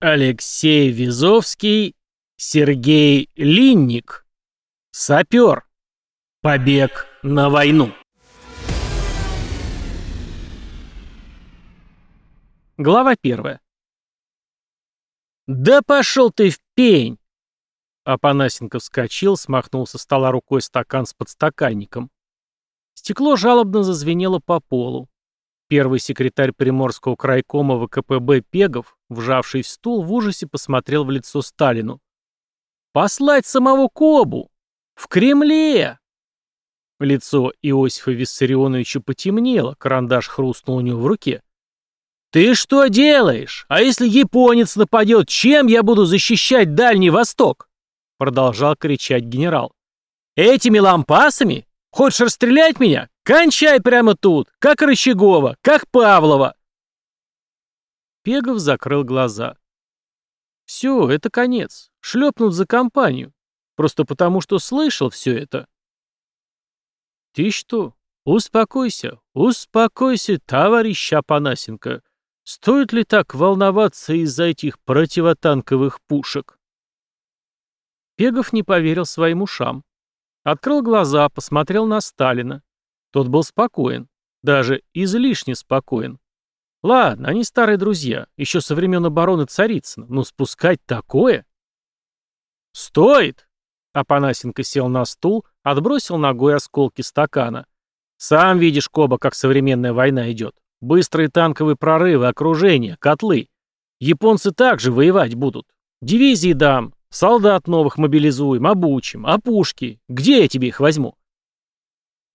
Алексей Визовский, Сергей Линник. Сапер. Побег на войну. Глава первая. «Да пошел ты в пень!» Апанасенко вскочил, смахнул со стола рукой стакан с подстаканником. Стекло жалобно зазвенело по полу. Первый секретарь Приморского крайкома ВКПБ Пегов, вжавший в стул, в ужасе посмотрел в лицо Сталину. «Послать самого Кобу! В Кремле!» Лицо Иосифа Виссарионовича потемнело, карандаш хрустнул у него в руке. «Ты что делаешь? А если японец нападет, чем я буду защищать Дальний Восток?» Продолжал кричать генерал. «Этими лампасами? Хочешь расстрелять меня? Кончай прямо тут, как Рычагова, как Павлова!» Пегов закрыл глаза. «Все, это конец. Шлепнут за компанию. Просто потому, что слышал все это». «Ты что? Успокойся, успокойся, товарищ Апанасенко. Стоит ли так волноваться из-за этих противотанковых пушек? Пегов не поверил своим ушам. Открыл глаза, посмотрел на Сталина. Тот был спокоен, даже излишне спокоен. Ладно, они старые друзья, еще со времен обороны Царицына, но спускать такое? «Стоит!» Апанасенко сел на стул, отбросил ногой осколки стакана. «Сам видишь, Коба, как современная война идет. Быстрые танковые прорывы, окружение, котлы. Японцы также воевать будут. Дивизии дам, солдат новых мобилизуем, обучим, а пушки? Где я тебе их возьму?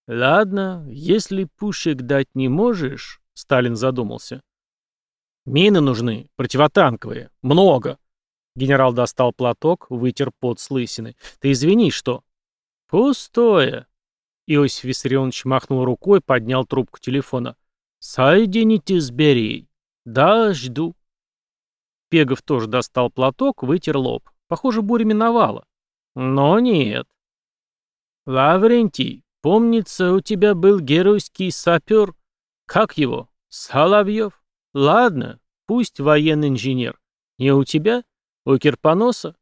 Ладно, если пушек дать не можешь, Сталин задумался. Мины нужны, противотанковые, много. Генерал достал платок, вытер пот с лысины. Ты извини, что? Пустое. Иосиф Виссарионович махнул рукой, поднял трубку телефона. «Соедините с Берией». «Да, жду». Пегов тоже достал платок, вытер лоб. Похоже, буря миновала. Но нет. «Лаврентий, помнится, у тебя был геройский сапер. Как его? Соловьев? Ладно, пусть военный инженер. Не у тебя? У Кирпоноса?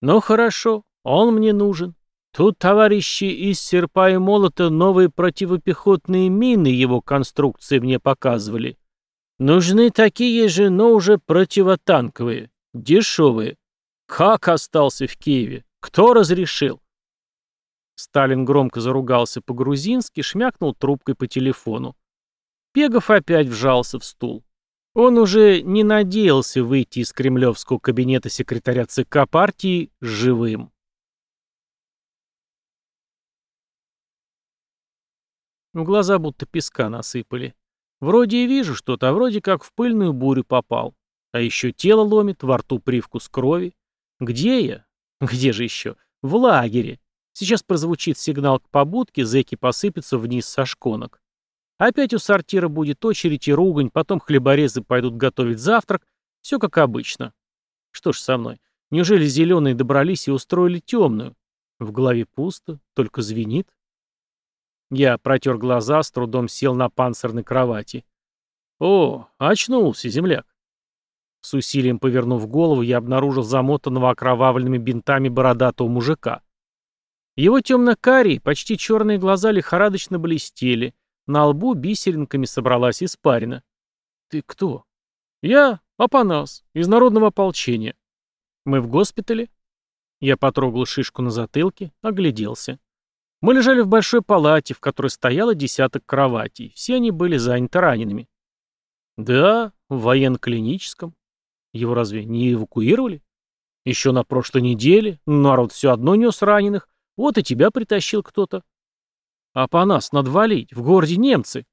Ну хорошо, он мне нужен. Тут товарищи из серпа и молота новые противопехотные мины его конструкции мне показывали. Нужны такие же, но уже противотанковые, дешевые. Как остался в Киеве? Кто разрешил? Сталин громко заругался по-грузински, шмякнул трубкой по телефону. Пегов опять вжался в стул. Он уже не надеялся выйти из кремлевского кабинета секретаря ЦК партии живым. В глаза будто песка насыпали. Вроде и вижу что-то, а вроде как в пыльную бурю попал. А еще тело ломит, во рту привкус крови. Где я? Где же еще? В лагере. Сейчас прозвучит сигнал к побудке, зэки посыпятся вниз со шконок. Опять у сортира будет очередь и ругань, потом хлеборезы пойдут готовить завтрак. Все как обычно. Что ж со мной? Неужели зеленые добрались и устроили темную? В голове пусто, только звенит. Я протер глаза, с трудом сел на панцирной кровати. «О, очнулся, земляк!» С усилием повернув голову, я обнаружил замотанного окровавленными бинтами бородатого мужика. Его темно-карие, почти черные глаза лихорадочно блестели, на лбу бисеринками собралась испарина. «Ты кто?» «Я Апанас, из народного ополчения. Мы в госпитале?» Я потрогал шишку на затылке, огляделся. Мы лежали в большой палате, в которой стояло десяток кроватей. Все они были заняты ранеными. Да, в военно-клиническом. Его разве не эвакуировали? Еще на прошлой неделе народ все одно нес раненых. Вот и тебя притащил кто-то. А по нас надо валить. В городе немцы.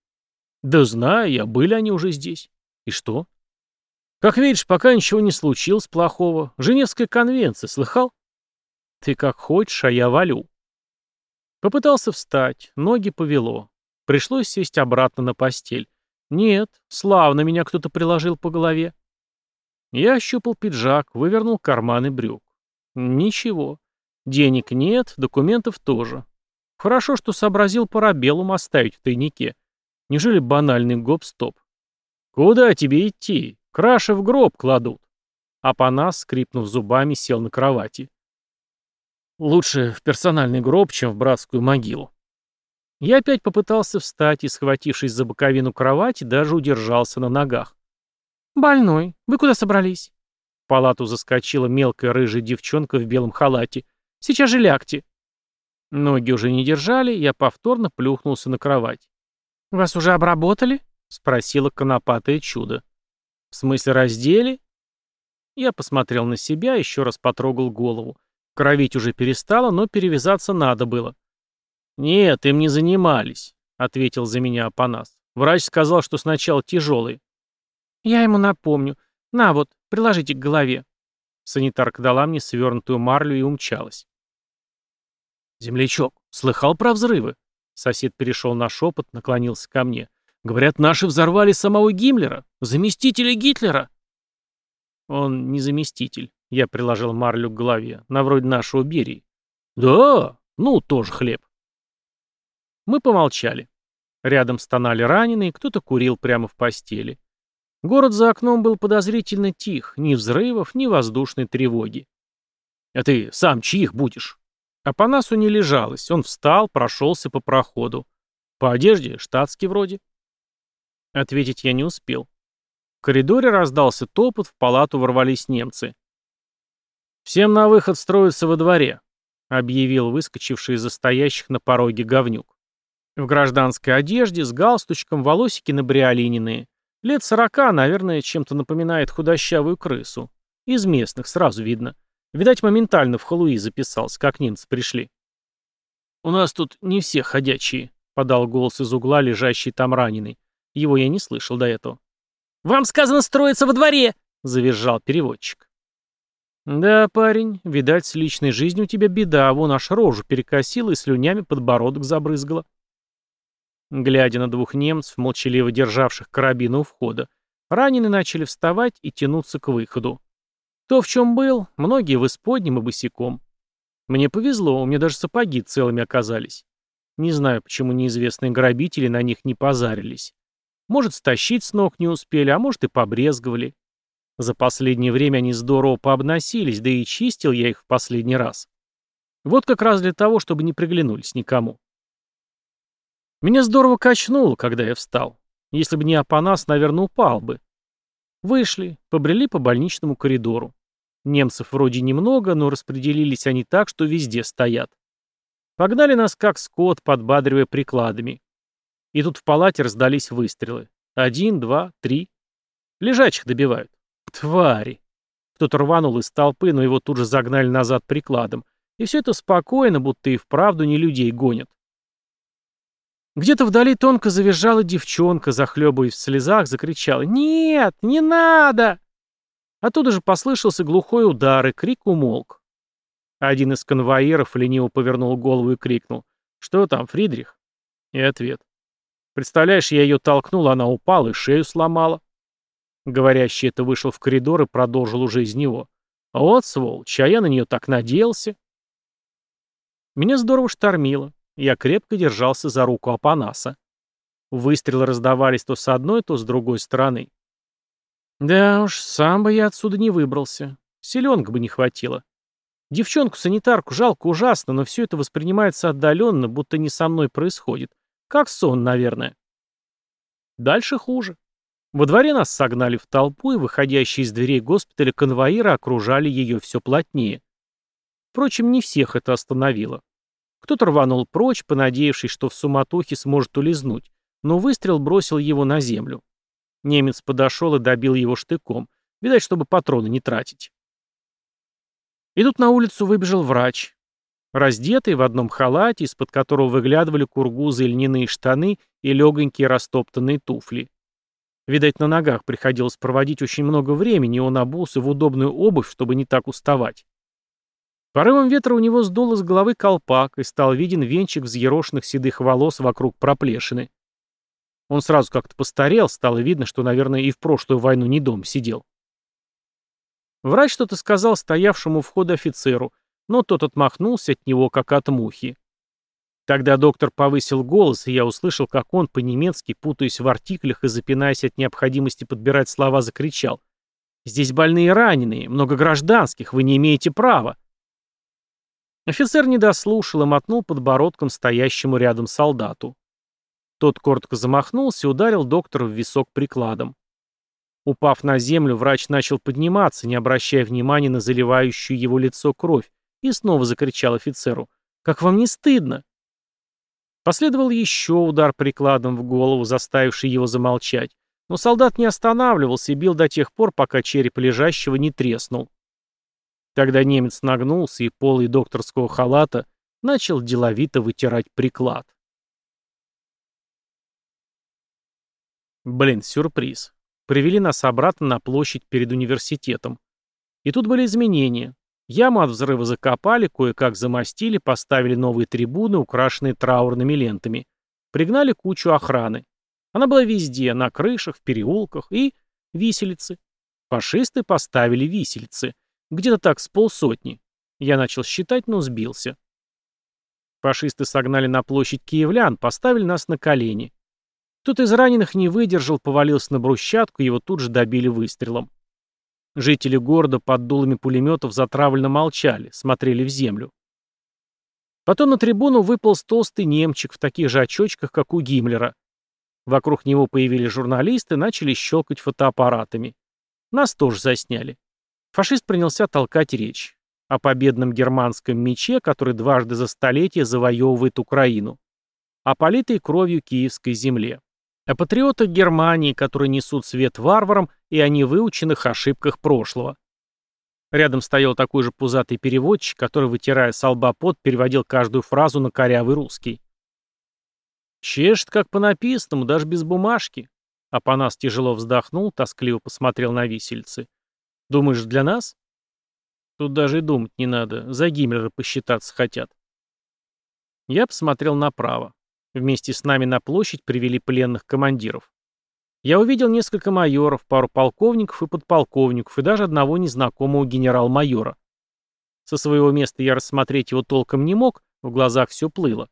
Да знаю я, были они уже здесь. И что? Как видишь, пока ничего не случилось плохого. Женевская конвенция, слыхал? Ты как хочешь, а я валю. Попытался встать, ноги повело. Пришлось сесть обратно на постель. Нет, славно меня кто-то приложил по голове. Я ощупал пиджак, вывернул карманы брюк. Ничего. Денег нет, документов тоже. Хорошо, что сообразил парабеллум оставить в тайнике. Неужели банальный гоп-стоп? Куда тебе идти? Краши в гроб кладут. а Панас, скрипнув зубами, сел на кровати. Лучше в персональный гроб, чем в братскую могилу. Я опять попытался встать и, схватившись за боковину кровати, даже удержался на ногах. «Больной, вы куда собрались?» В палату заскочила мелкая рыжая девчонка в белом халате. «Сейчас же лягте». Ноги уже не держали, я повторно плюхнулся на кровать. «Вас уже обработали?» — спросила конопатое чудо. «В смысле раздели?» Я посмотрел на себя, еще раз потрогал голову. Кровить уже перестало, но перевязаться надо было. «Нет, им не занимались», — ответил за меня Апанас. «Врач сказал, что сначала тяжелые». «Я ему напомню. На вот, приложите к голове». Санитарка дала мне свернутую марлю и умчалась. «Землячок, слыхал про взрывы?» Сосед перешел на шепот, наклонился ко мне. «Говорят, наши взорвали самого Гиммлера, заместителя Гитлера». «Он не заместитель», — я приложил марлю к голове, на вроде нашего Берии. «Да? Ну, тоже хлеб». Мы помолчали. Рядом стонали раненые, кто-то курил прямо в постели. Город за окном был подозрительно тих, ни взрывов, ни воздушной тревоги. «А ты сам чьих будешь?» А по насу не лежалось, он встал, прошелся по проходу. По одежде штатский вроде. Ответить я не успел. В коридоре раздался топот, в палату ворвались немцы. «Всем на выход строиться во дворе», — объявил выскочивший из-за стоящих на пороге говнюк. В гражданской одежде, с галстучком, волосики набриолининые. Лет сорока, наверное, чем-то напоминает худощавую крысу. Из местных, сразу видно. Видать, моментально в Халуи записался, как немцы пришли. «У нас тут не все ходячие», — подал голос из угла, лежащий там раненый. Его я не слышал до этого. «Вам сказано строиться во дворе!» — завизжал переводчик. «Да, парень, видать, с личной жизнью у тебя беда, вон аж рожу перекосила и слюнями подбородок забрызгала». Глядя на двух немцев, молчаливо державших карабины у входа, раненые начали вставать и тянуться к выходу. То, в чем был, многие в исподнем и босиком. Мне повезло, у меня даже сапоги целыми оказались. Не знаю, почему неизвестные грабители на них не позарились. Может, стащить с ног не успели, а может и побрезговали. За последнее время они здорово пообносились, да и чистил я их в последний раз. Вот как раз для того, чтобы не приглянулись никому. Меня здорово качнуло, когда я встал. Если бы не Апанас, наверное, упал бы. Вышли, побрели по больничному коридору. Немцев вроде немного, но распределились они так, что везде стоят. Погнали нас как скот, подбадривая прикладами. И тут в палате раздались выстрелы. Один, два, три. Лежачих добивают. Твари. Кто-то рванул из толпы, но его тут же загнали назад прикладом. И все это спокойно, будто и вправду не людей гонят. Где-то вдали тонко завизжала девчонка, захлебываясь в слезах, закричала «Нет, не надо!». Оттуда же послышался глухой удар, и крик умолк. Один из конвоиров лениво повернул голову и крикнул «Что там, Фридрих?» И ответ «Представляешь, я ее толкнул, она упала и шею сломала». Говорящий это вышел в коридор и продолжил уже из него. «Вот сволочь, а я на нее так надеялся». Меня здорово штормило. Я крепко держался за руку Апанаса. Выстрелы раздавались то с одной, то с другой стороны. Да уж, сам бы я отсюда не выбрался. Селенка бы не хватило. Девчонку-санитарку жалко ужасно, но все это воспринимается отдаленно, будто не со мной происходит. Как сон, наверное. Дальше хуже. Во дворе нас согнали в толпу, и выходящие из дверей госпиталя конвоиры окружали ее все плотнее. Впрочем, не всех это остановило. Кто-то рванул прочь, понадеявшись, что в суматохе сможет улизнуть, но выстрел бросил его на землю. Немец подошел и добил его штыком, видать, чтобы патроны не тратить. И тут на улицу выбежал врач. Раздетый в одном халате, из-под которого выглядывали кургузы и льняные штаны и легонькие растоптанные туфли. Видать, на ногах приходилось проводить очень много времени, и он обулся в удобную обувь, чтобы не так уставать. Порывом ветра у него сдуло с головы колпак, и стал виден венчик взъерошенных седых волос вокруг проплешины. Он сразу как-то постарел, стало видно, что, наверное, и в прошлую войну не дом сидел. Врач что-то сказал стоявшему у входа офицеру, но тот отмахнулся от него, как от мухи. Тогда доктор повысил голос, и я услышал, как он, по-немецки, путаясь в артиклях и запинаясь от необходимости подбирать слова, закричал. Здесь больные раненые, много гражданских, вы не имеете права». Офицер не дослушал и мотнул подбородком стоящему рядом солдату. Тот коротко замахнулся и ударил доктора в висок прикладом. Упав на землю, врач начал подниматься, не обращая внимания на заливающую его лицо кровь, и снова закричал офицеру. «Как вам не стыдно?» Последовал еще удар прикладом в голову, заставивший его замолчать, но солдат не останавливался и бил до тех пор, пока череп лежащего не треснул. Тогда немец нагнулся и полой докторского халата начал деловито вытирать приклад. Блин, сюрприз. Привели нас обратно на площадь перед университетом. И тут были изменения. Яму от взрыва закопали, кое-как замостили, поставили новые трибуны, украшенные траурными лентами. Пригнали кучу охраны. Она была везде, на крышах, в переулках и виселицы. Фашисты поставили виселицы. Где-то так с полсотни. Я начал считать, но сбился. Фашисты согнали на площадь киевлян, поставили нас на колени. Кто-то из раненых не выдержал, повалился на брусчатку, его тут же добили выстрелом. Жители города под дулами пулеметов затравленно молчали, смотрели в землю. Потом на трибуну выпал толстый немчик в таких же очочках, как у Гиммлера. Вокруг него появились журналисты, начали щелкать фотоаппаратами. Нас тоже засняли. Фашист принялся толкать речь о победном германском мече, который дважды за столетие завоевывает Украину, о политой кровью киевской земле о патриотах Германии, которые несут свет варварам и о невыученных ошибках прошлого. Рядом стоял такой же пузатый переводчик, который, вытирая с лба пот, переводил каждую фразу на корявый русский. «Чешет, как по написанному, даже без бумажки». Апанас тяжело вздохнул, тоскливо посмотрел на висельцы. «Думаешь, для нас?» «Тут даже и думать не надо, за Гиммлера посчитаться хотят». Я посмотрел направо. Вместе с нами на площадь привели пленных командиров. Я увидел несколько майоров, пару полковников и подполковников, и даже одного незнакомого генерал-майора. Со своего места я рассмотреть его толком не мог, в глазах все плыло.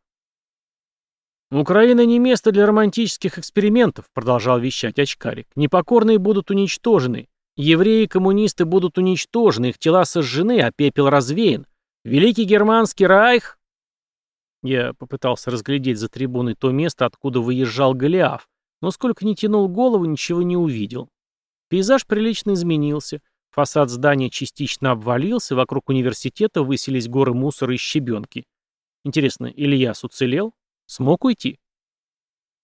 «Украина не место для романтических экспериментов», продолжал вещать очкарик. «Непокорные будут уничтожены. Евреи и коммунисты будут уничтожены, их тела сожжены, а пепел развеян. Великий германский райх...» Я попытался разглядеть за трибуной то место, откуда выезжал Голиаф, но сколько ни тянул голову, ничего не увидел. Пейзаж прилично изменился. Фасад здания частично обвалился, вокруг университета высились горы мусора и щебенки. Интересно, Ильяс уцелел? Смог уйти?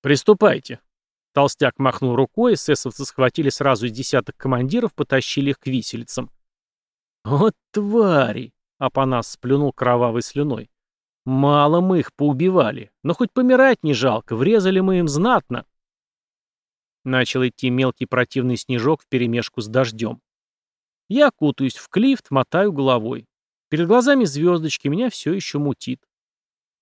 «Приступайте». Толстяк махнул рукой, эсэсовцы схватили сразу из десяток командиров, потащили их к виселицам. «Вот твари!» — Апанас сплюнул кровавой слюной. Мало мы их поубивали, но хоть помирать не жалко, врезали мы им знатно. Начал идти мелкий противный снежок вперемешку с дождем. Я кутаюсь в клифт, мотаю головой. Перед глазами звездочки, меня все еще мутит.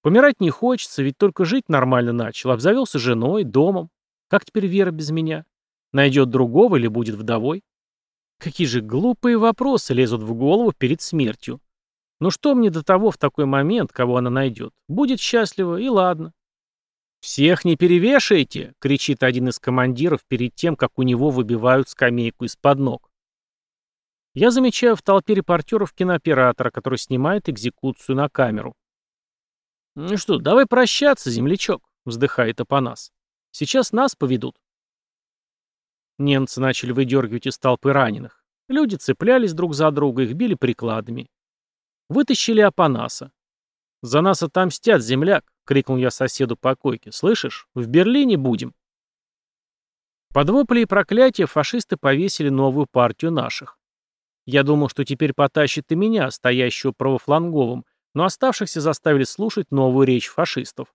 Помирать не хочется, ведь только жить нормально начал. Обзавелся женой, домом. Как теперь Вера без меня? Найдет другого или будет вдовой? Какие же глупые вопросы лезут в голову перед смертью. Ну что мне до того в такой момент, кого она найдет? Будет счастлива, и ладно. «Всех не перевешайте!» — кричит один из командиров перед тем, как у него выбивают скамейку из-под ног. Я замечаю в толпе репортеров кинооператора, который снимает экзекуцию на камеру. «Ну что, давай прощаться, землячок», — вздыхает Апанас. «Сейчас нас поведут». Немцы начали выдергивать из толпы раненых. Люди цеплялись друг за друга, их били прикладами. Вытащили Апанаса. «За нас отомстят, земляк!» — крикнул я соседу по койке. «Слышишь? В Берлине будем!» Под вопли и проклятия фашисты повесили новую партию наших. Я думал, что теперь потащит и меня, стоящего правофланговым, но оставшихся заставили слушать новую речь фашистов.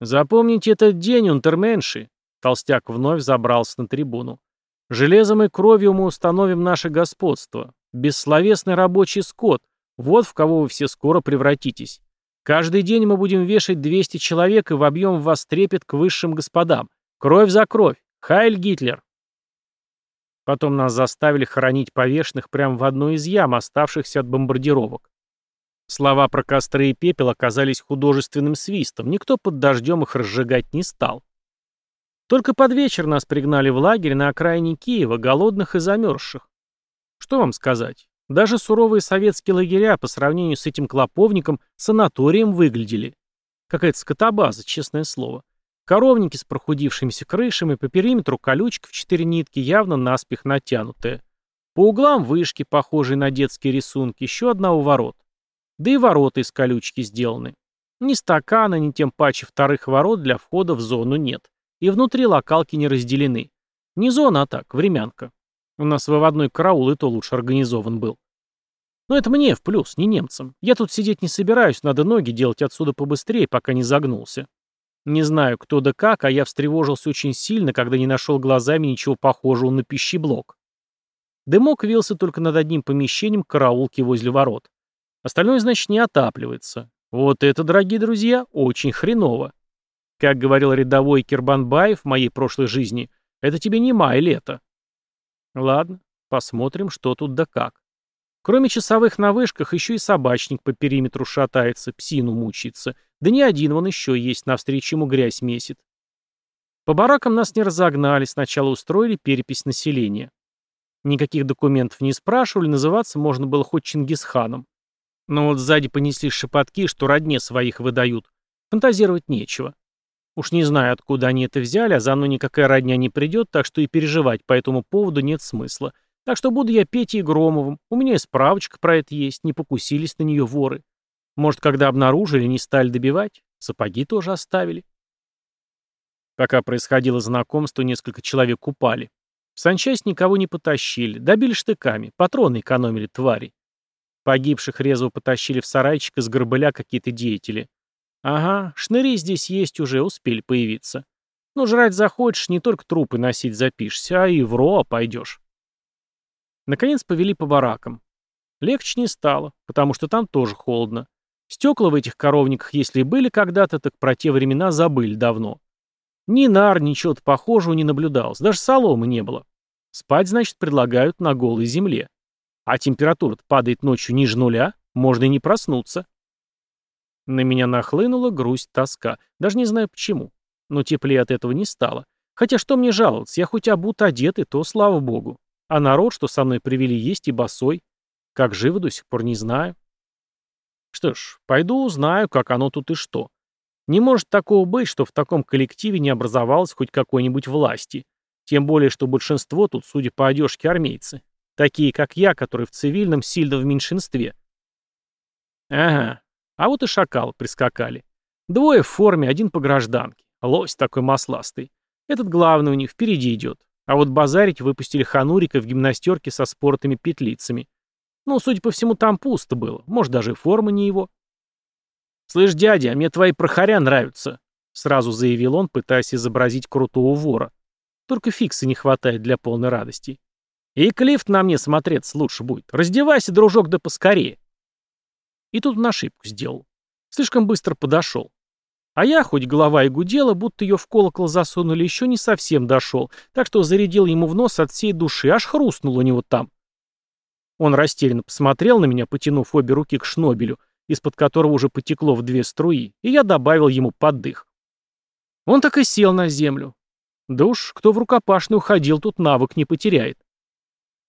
«Запомните этот день, унтерменши!» Толстяк вновь забрался на трибуну. «Железом и кровью мы установим наше господство. Бессловесный рабочий скот, вот в кого вы все скоро превратитесь. Каждый день мы будем вешать 200 человек и вобьем в вас трепет к высшим господам. Кровь за кровь! Хайль Гитлер!» Потом нас заставили хоронить повешенных прямо в одной из ям, оставшихся от бомбардировок. Слова про костры и пепел оказались художественным свистом, никто под дождем их разжигать не стал. Только под вечер нас пригнали в лагерь на окраине Киева, голодных и замерзших. Что вам сказать? Даже суровые советские лагеря по сравнению с этим клоповником санаторием выглядели. Какая-то скотобаза, честное слово. Коровники с прохудившимися крышами, по периметру колючка в четыре нитки, явно наспех натянутая. По углам вышки, похожие на детские рисунки, еще одна у ворот. Да и ворота из колючки сделаны. Ни стакана, ни тем паче вторых ворот для входа в зону нет. И внутри локалки не разделены. Не зона, а так, времянка. У нас выводной караул и то лучше организован был. Но это мне в плюс, не немцам. Я тут сидеть не собираюсь, надо ноги делать отсюда побыстрее, пока не загнулся. Не знаю, кто да как, а я встревожился очень сильно, когда не нашел глазами ничего похожего на пищеблок. Дымок вился только над одним помещением караулки возле ворот. Остальное, значит, не отапливается. Вот это, дорогие друзья, очень хреново. Как говорил рядовой Кирбанбаев в моей прошлой жизни, это тебе не май лето. Ладно, посмотрим, что тут да как. Кроме часовых на вышках, еще и собачник по периметру шатается, псину мучается. Да не один вон еще есть, навстречу ему грязь месит. По баракам нас не разогнали, сначала устроили перепись населения. Никаких документов не спрашивали, называться можно было хоть Чингисханом. Но вот сзади понеслись шепотки, что родне своих выдают. Фантазировать нечего. Уж не знаю, откуда они это взяли, а за мной никакая родня не придет, так что и переживать по этому поводу нет смысла. Так что буду я Петей Громовым, у меня и справочка про это есть, не покусились на нее воры. Может, когда обнаружили, не стали добивать? Сапоги тоже оставили. Пока происходило знакомство, несколько человек упали. В санчасть никого не потащили, добили штыками, патроны экономили твари. Погибших резво потащили в сарайчик из горбыля какие-то деятели. Ага, шныри здесь есть уже, успели появиться. Ну, жрать захочешь, не только трупы носить запишешься, а и в РОА пойдешь. Наконец повели по баракам. Легче не стало, потому что там тоже холодно. Стекла в этих коровниках, если и были когда-то, так про те времена забыли давно. Ни нар, ничего-то похожего не наблюдалось, даже соломы не было. Спать, значит, предлагают на голой земле. А температура падает ночью ниже нуля, можно и не проснуться. На меня нахлынула грусть, тоска. Даже не знаю почему. Но теплее от этого не стало. Хотя что мне жаловаться, я хоть обут одет, и то слава богу. А народ, что со мной привели, есть и босой. Как живо до сих пор не знаю. Что ж, пойду узнаю, как оно тут и что. Не может такого быть, что в таком коллективе не образовалось хоть какой-нибудь власти. Тем более, что большинство тут, судя по одежке, армейцы. Такие, как я, которые в цивильном сильно в меньшинстве. Ага, а вот и шакалы прискакали. Двое в форме, один по гражданке. Лось такой масластый. Этот главный у них впереди идет. А вот базарить выпустили ханурика в гимнастерке со спортыми петлицами. Ну, судя по всему, там пусто было. Может, даже и форма не его. «Слышь, дядя, мне твои прохоря нравятся», — сразу заявил он, пытаясь изобразить крутого вора. Только фикса не хватает для полной радости. «И клифт на мне смотреться лучше будет. Раздевайся, дружок, да поскорее». И тут он ошибку сделал. Слишком быстро подошел. А я, хоть голова и гудела, будто ее в колокол засунули, еще не совсем дошел, так что зарядил ему в нос от всей души, аж хрустнул у него там. Он растерянно посмотрел на меня, потянув обе руки к шнобелю, из-под которого уже потекло в две струи, и я добавил ему поддых. Он так и сел на землю. Да уж, кто в рукопашную уходил, тут навык не потеряет.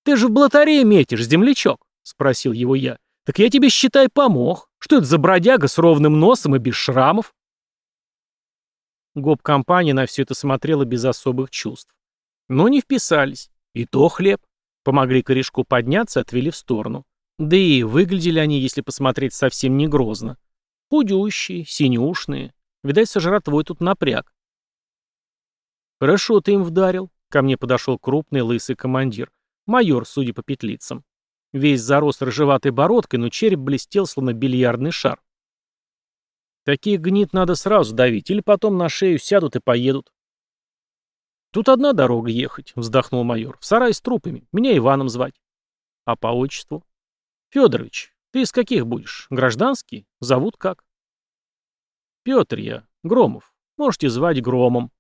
«Ты же в блатарее метишь, землячок?» — спросил его я. Так я тебе, считай, помог. Что это за бродяга с ровным носом и без шрамов? Гоп-компания на все это смотрела без особых чувств. Но не вписались. И то хлеб. Помогли корешку подняться, отвели в сторону. Да и выглядели они, если посмотреть, совсем не грозно. Худющие, синюшные. Видать, сожратвой тут напряг. «Хорошо ты им вдарил», — ко мне подошел крупный лысый командир. Майор, судя по петлицам. Весь зарос рыжеватой бородкой, но череп блестел, словно бильярдный шар. Таких гнит надо сразу давить, или потом на шею сядут и поедут. Тут одна дорога ехать, вздохнул майор. В сарай с трупами. Меня Иваном звать. А по отчеству? Федорович, ты из каких будешь? Гражданский? Зовут как? Петр я, Громов. Можете звать Громом.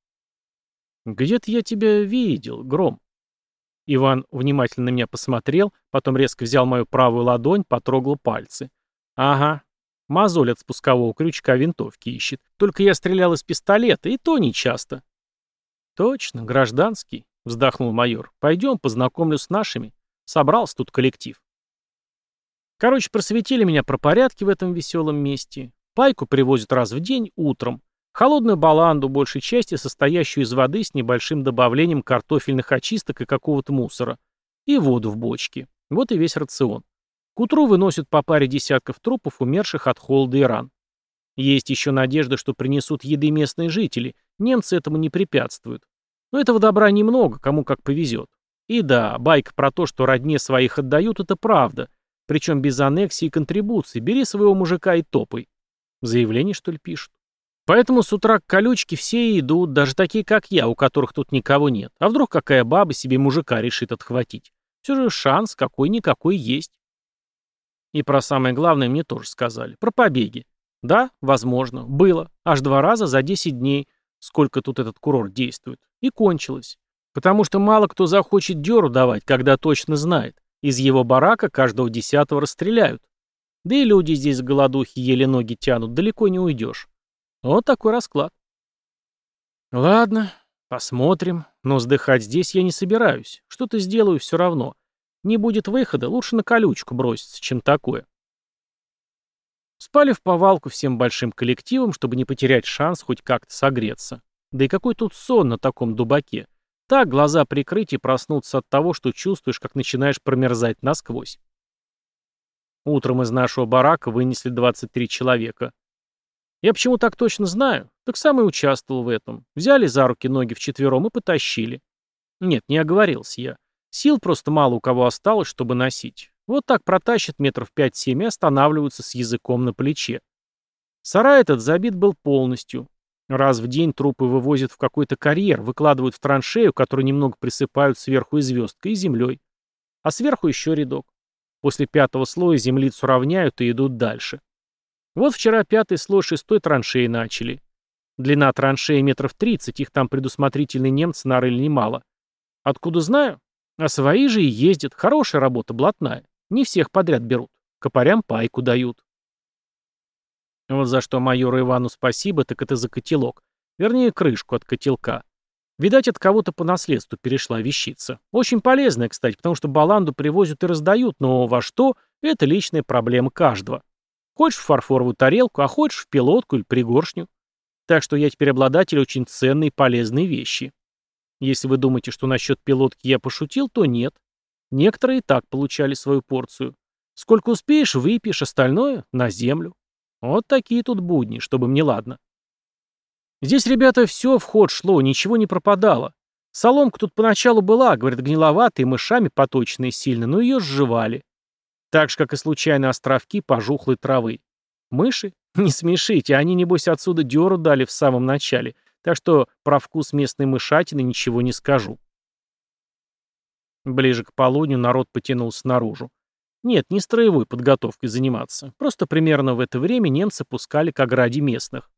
Где-то я тебя видел, Гром. Иван внимательно на меня посмотрел, потом резко взял мою правую ладонь, потрогал пальцы. Ага, мозоль от спускового крючка винтовки ищет. Только я стрелял из пистолета, и то не часто. Точно, гражданский, вздохнул майор. Пойдем, познакомлю с нашими. Собрался тут коллектив. Короче, просветили меня про порядки в этом веселом месте. Пайку привозят раз в день утром. Холодную баланду, большей части состоящую из воды с небольшим добавлением картофельных очисток и какого-то мусора. И воду в бочке. Вот и весь рацион. К утру выносят по паре десятков трупов, умерших от холода и ран. Есть еще надежда, что принесут еды местные жители. Немцы этому не препятствуют. Но этого добра немного, кому как повезет. И да, байка про то, что родне своих отдают, это правда. Причем без аннексии и контрибуций. Бери своего мужика и топай. Заявление, что ли, пишут? Поэтому с утра к колючке все идут, даже такие, как я, у которых тут никого нет. А вдруг какая баба себе мужика решит отхватить? Все же шанс какой-никакой есть. И про самое главное мне тоже сказали. Про побеги. Да, возможно. Было. Аж два раза за 10 дней. Сколько тут этот курорт действует. И кончилось. Потому что мало кто захочет дёру давать, когда точно знает. Из его барака каждого десятого расстреляют. Да и люди здесь голодухи еле ноги тянут, далеко не уйдешь. Вот такой расклад. Ладно, посмотрим. Но сдыхать здесь я не собираюсь. Что-то сделаю все равно. Не будет выхода, лучше на колючку броситься, чем такое. Спали в повалку всем большим коллективом, чтобы не потерять шанс хоть как-то согреться. Да и какой тут сон на таком дубаке. Так глаза прикрыть и проснуться от того, что чувствуешь, как начинаешь промерзать насквозь. Утром из нашего барака вынесли 23 человека. Я почему так точно знаю? Так сам и участвовал в этом. Взяли за руки ноги вчетвером и потащили. Нет, не оговорился я. Сил просто мало у кого осталось, чтобы носить. Вот так протащат метров 5-7 и останавливаются с языком на плече. Сарай этот забит был полностью. Раз в день трупы вывозят в какой-то карьер, выкладывают в траншею, которую немного присыпают сверху и звездкой, и землей. А сверху еще рядок. После пятого слоя землицу равняют и идут дальше. Вот вчера пятый слой шестой траншеи начали. Длина траншеи метров 30, их там предусмотрительные немцы нарыли немало. Откуда знаю? А свои же и ездят. Хорошая работа, блатная. Не всех подряд берут. Копарям пайку дают. Вот за что майору Ивану спасибо, так это за котелок. Вернее, крышку от котелка. Видать, от кого-то по наследству перешла вещица. Очень полезная, кстати, потому что баланду привозят и раздают, но во что – это личная проблема каждого. Хочешь в фарфоровую тарелку, а хочешь в пилотку или пригоршню. Так что я теперь обладатель очень ценной и полезной вещи. Если вы думаете, что насчет пилотки я пошутил, то нет. Некоторые и так получали свою порцию. Сколько успеешь, выпьешь, остальное — на землю. Вот такие тут будни, чтобы мне ладно. Здесь, ребята, все в ход шло, ничего не пропадало. Соломка тут поначалу была, говорят, гниловатая, мышами поточенная сильно, но ее сживали. Так же, как и случайные островки пожухлой травы. Мыши? Не смешите, они, небось, отсюда дёру дали в самом начале — так что про вкус местной мышатины ничего не скажу. Ближе к полудню народ потянулся наружу. Нет, не строевой подготовкой заниматься. Просто примерно в это время немцы пускали к ограде местных.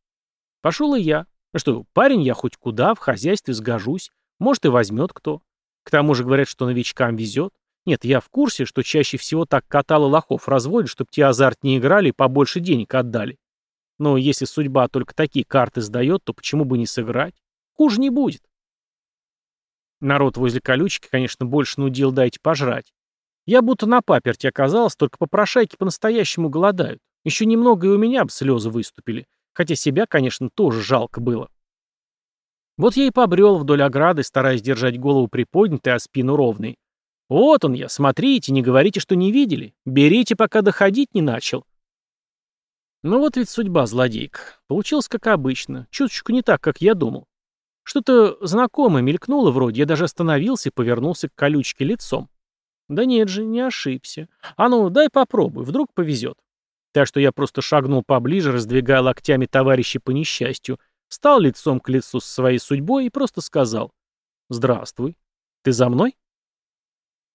Пошел и я. Что, парень я хоть куда, в хозяйстве сгожусь. Может и возьмет кто. К тому же говорят, что новичкам везет. Нет, я в курсе, что чаще всего так каталы лохов разводят, чтобы те азарт не играли и побольше денег отдали. Но если судьба только такие карты сдает, то почему бы не сыграть? Хуже не будет. Народ возле колючки, конечно, больше нудил дайте пожрать. Я будто на паперте оказался, только попрошайки по-настоящему голодают. Еще немного и у меня бы слезы выступили. Хотя себя, конечно, тоже жалко было. Вот я и побрел вдоль ограды, стараясь держать голову приподнятой, а спину ровной. Вот он я, смотрите, не говорите, что не видели. Берите, пока доходить не начал. Ну вот ведь судьба злодейка. Получилось как обычно. Чуточку не так, как я думал. Что-то знакомое мелькнуло вроде, я даже остановился и повернулся к колючке лицом. Да нет же, не ошибся. А ну, дай попробуй, вдруг повезет. Так что я просто шагнул поближе, раздвигая локтями товарищей по несчастью, стал лицом к лицу с своей судьбой и просто сказал «Здравствуй. Ты за мной?»